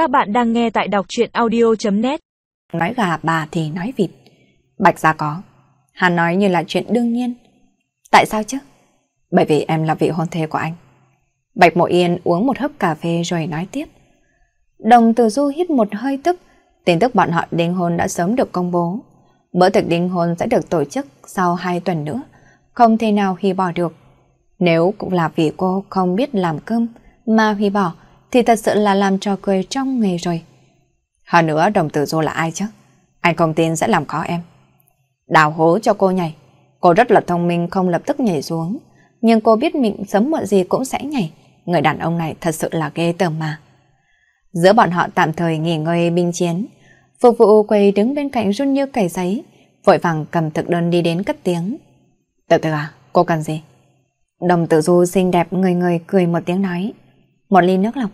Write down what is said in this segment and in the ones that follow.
Các bạn đang nghe tại đọc chuyện audio.net Nói gà bà thì nói vịt. Bạch gia có. Hắn nói như là chuyện đương nhiên. Tại sao chứ? Bởi vì em là vị hôn thê của anh. Bạch Mộ Yên uống một hớp cà phê rồi nói tiếp. Đồng Từ Du hít một hơi tức. Tin tức bọn họ đính hôn đã sớm được công bố. Bữa tiệc đính hôn sẽ được tổ chức sau 2 tuần nữa. Không thể nào hủy bỏ được. Nếu cũng là vì cô không biết làm cơm mà hủy bỏ thì thật sự là làm trò cười trong nghề rồi. Hơn nữa đồng tử du là ai chứ? Anh không tin sẽ làm khó em. Đào hố cho cô nhảy. Cô rất là thông minh không lập tức nhảy xuống. Nhưng cô biết mình sớm muộn gì cũng sẽ nhảy. Người đàn ông này thật sự là ghê tởm mà. Giữa bọn họ tạm thời nghỉ ngơi binh chiến. Phục vụ quầy đứng bên cạnh run như cầy giấy. Vội vàng cầm thực đơn đi đến cất tiếng. Từ từ à, cô cần gì? Đồng tử du xinh đẹp người người cười một tiếng nói. Một ly nước lọc.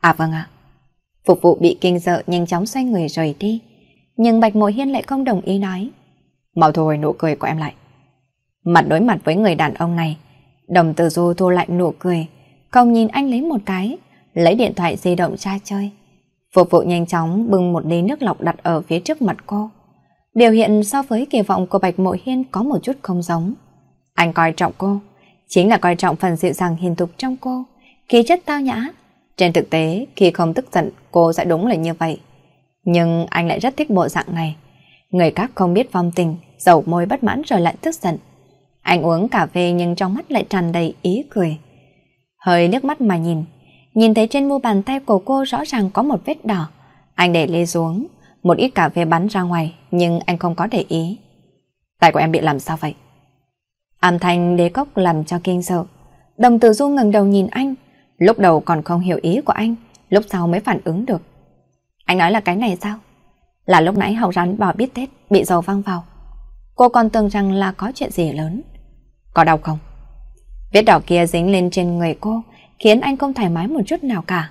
À vâng ạ. Phục vụ bị kinh sợ nhanh chóng xoay người rời đi. Nhưng Bạch Mộ Hiên lại không đồng ý nói. Mau thu hồi nụ cười của em lại. Mặt đối mặt với người đàn ông này, đồng tử du thu lại nụ cười, không nhìn anh lấy một cái, lấy điện thoại di động ra chơi. Phục vụ nhanh chóng bưng một ly nước lọc đặt ở phía trước mặt cô. Biểu hiện so với kỳ vọng của Bạch Mộ Hiên có một chút không giống. Anh coi trọng cô, chính là coi trọng phần dịu dàng hiền tục trong cô, khí chất tao nhã. Trên thực tế, khi không tức giận, cô sẽ đúng là như vậy. Nhưng anh lại rất thích bộ dạng này. Người khác không biết phong tình, dầu môi bất mãn rồi lại tức giận. Anh uống cà phê nhưng trong mắt lại tràn đầy ý cười. Hơi nước mắt mà nhìn, nhìn thấy trên mu bàn tay của cô rõ ràng có một vết đỏ. Anh để lê xuống, một ít cà phê bắn ra ngoài, nhưng anh không có để ý. Tay của em bị làm sao vậy? Âm thanh đế cốc làm cho kinh sợ. Đồng tử du ngẩng đầu nhìn anh, lúc đầu còn không hiểu ý của anh, lúc sau mới phản ứng được. Anh nói là cái này sao? Là lúc nãy hậu rắn bò biết Tết bị dầu văng vào. Cô còn tưởng rằng là có chuyện gì lớn. Có đau không? Vết đỏ kia dính lên trên người cô, khiến anh không thoải mái một chút nào cả.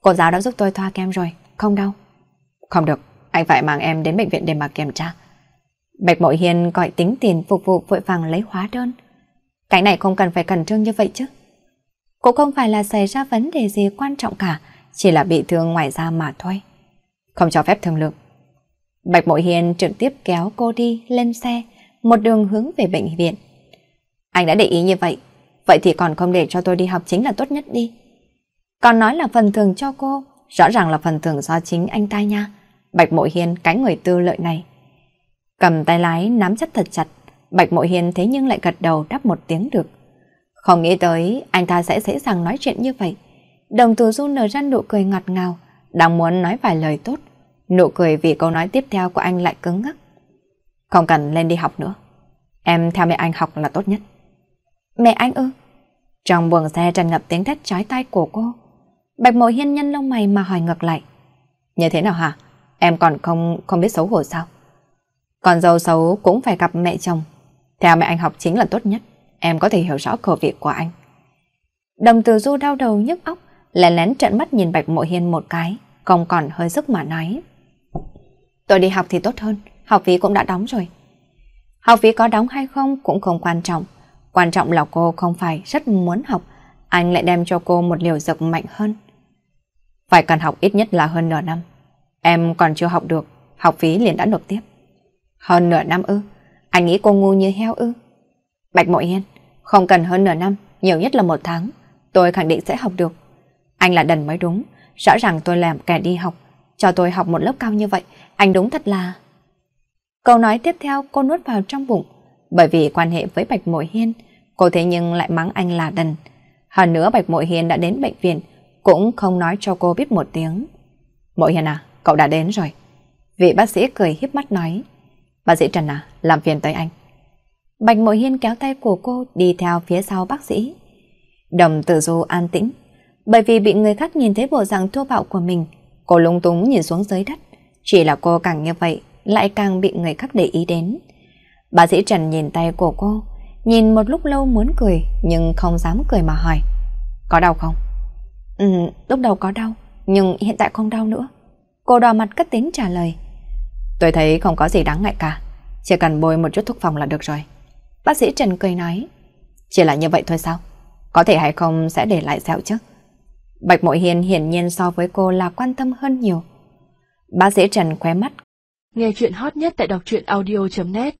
Cô giáo đã giúp tôi thoa kem rồi, không đau. Không được, anh phải mang em đến bệnh viện để mà kiểm tra. Bạch Mội Hiền gọi tính tiền phục vụ vội vàng lấy hóa đơn. Cái này không cần phải cẩn trương như vậy chứ. Cũng không phải là xảy ra vấn đề gì quan trọng cả, chỉ là bị thương ngoài da mà thôi. Không cho phép thương lượng. Bạch Mội Hiền trực tiếp kéo cô đi lên xe, một đường hướng về bệnh viện. Anh đã để ý như vậy, vậy thì còn không để cho tôi đi học chính là tốt nhất đi. Còn nói là phần thưởng cho cô, rõ ràng là phần thưởng do chính anh ta nha. Bạch Mội Hiền cái người tư lợi này. Cầm tay lái nắm chắc thật chặt, Bạch Mội Hiền thế nhưng lại gật đầu đáp một tiếng được. Không nghĩ tới anh ta sẽ dễ dàng nói chuyện như vậy. Đồng tử du nở ra nụ cười ngọt ngào, đang muốn nói vài lời tốt. Nụ cười vì câu nói tiếp theo của anh lại cứng ngắc. Không cần lên đi học nữa. Em theo mẹ anh học là tốt nhất. Mẹ anh ư? Trong buồng xe tràn ngập tiếng thét chói tai của cô. Bạch mộ hiên nhân lông mày mà hỏi ngược lại. Như thế nào hả? Em còn không không biết xấu hổ sao? Còn dâu xấu cũng phải gặp mẹ chồng. Theo mẹ anh học chính là tốt nhất. Em có thể hiểu rõ khẩu vị của anh. Đồng từ du đau đầu nhức óc, lén lén trận mắt nhìn Bạch Mộ Hiên một cái, không còn hơi sức mà nói. Tôi đi học thì tốt hơn, học phí cũng đã đóng rồi. Học phí có đóng hay không cũng không quan trọng. Quan trọng là cô không phải rất muốn học, anh lại đem cho cô một liều dược mạnh hơn. Phải cần học ít nhất là hơn nửa năm. Em còn chưa học được, học phí liền đã nộp tiếp. Hơn nửa năm ư? Anh nghĩ cô ngu như heo ư? Bạch Mộ Hiên, không cần hơn nửa năm, nhiều nhất là một tháng. Tôi khẳng định sẽ học được. Anh là đần mới đúng. Rõ ràng tôi làm kẻ đi học. Cho tôi học một lớp cao như vậy. Anh đúng thật là... Câu nói tiếp theo cô nuốt vào trong bụng. Bởi vì quan hệ với Bạch Mội Hiên, cô thế nhưng lại mắng anh là đần. Hơn nữa Bạch Mội Hiên đã đến bệnh viện, cũng không nói cho cô biết một tiếng. Mội Hiên à, cậu đã đến rồi. Vị bác sĩ cười hiếp mắt nói. Bác sĩ Trần à, làm phiền tới anh. Bạch Mộ Hiên kéo tay của cô đi theo phía sau bác sĩ. Đồng tử du an tĩnh, bởi vì bị người khác nhìn thấy bộ dạng thua bạo của mình, cô lung túng nhìn xuống dưới đất. Chỉ là cô càng như vậy, lại càng bị người khác để ý đến. Bác sĩ Trần nhìn tay của cô, nhìn một lúc lâu muốn cười, nhưng không dám cười mà hỏi. Có đau không? Ừ, lúc đầu có đau, nhưng hiện tại không đau nữa. Cô đỏ mặt cất tiếng trả lời. Tôi thấy không có gì đáng ngại cả, chỉ cần bôi một chút thuốc phòng là được rồi. Bác sĩ Trần cười nói. Chỉ là như vậy thôi sao? Có thể hay không sẽ để lại sẹo chứ? Bạch Mội Hiền hiển nhiên so với cô là quan tâm hơn nhiều. Bác sĩ Trần khóe mắt. Nghe chuyện hot nhất tại đọc truyện audio.net